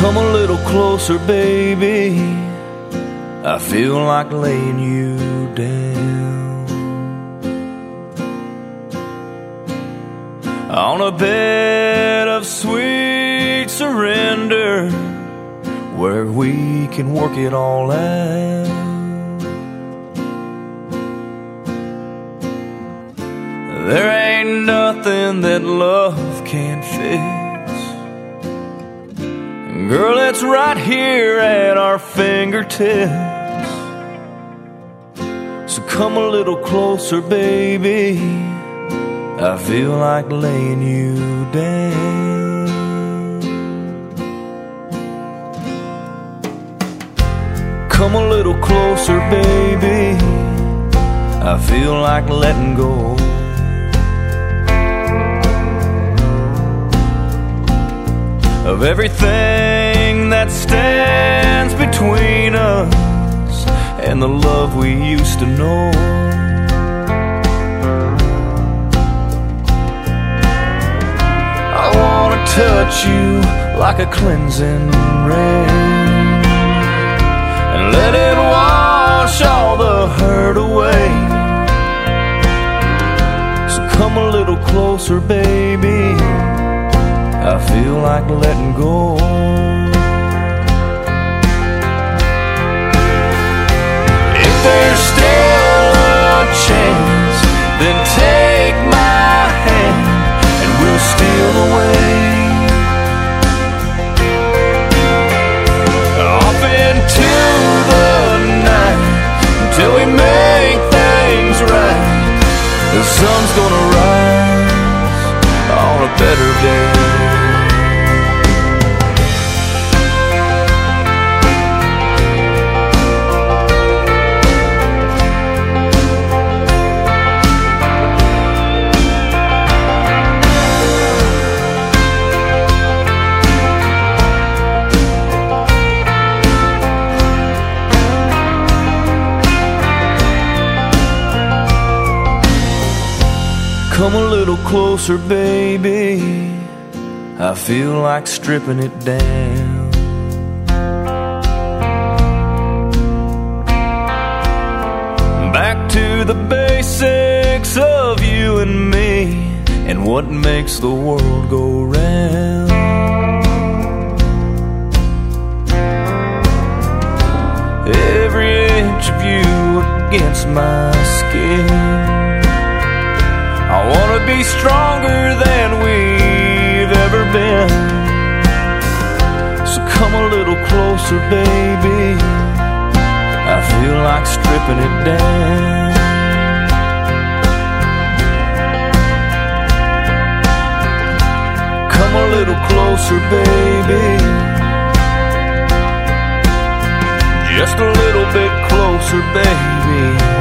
Come a little closer, baby. I feel like laying you down on a bed of sweet surrender where we can work it all out. There ain't nothing that love can't fix. Girl, it's right here at our fingertips. So come a little closer, baby. I feel like laying you down. Come a little closer, baby. I feel like letting go. Of everything that stands between us and the love we used to know. I want to touch you like a cleansing rain and let it wash all the hurt away. So come a little closer, baby. Like letting go. If there's still a chance, then take my hand and we'll steal away. Off into the night until we make things right. The sun's gonna rise on a better day. Come a little closer, baby. I feel like stripping it down. Back to the basics of you and me and what makes the world go round. Every inch of you against my skin. I wanna be stronger than we've ever been. So come a little closer, baby. I feel like stripping it down. Come a little closer, baby. Just a little bit closer, baby.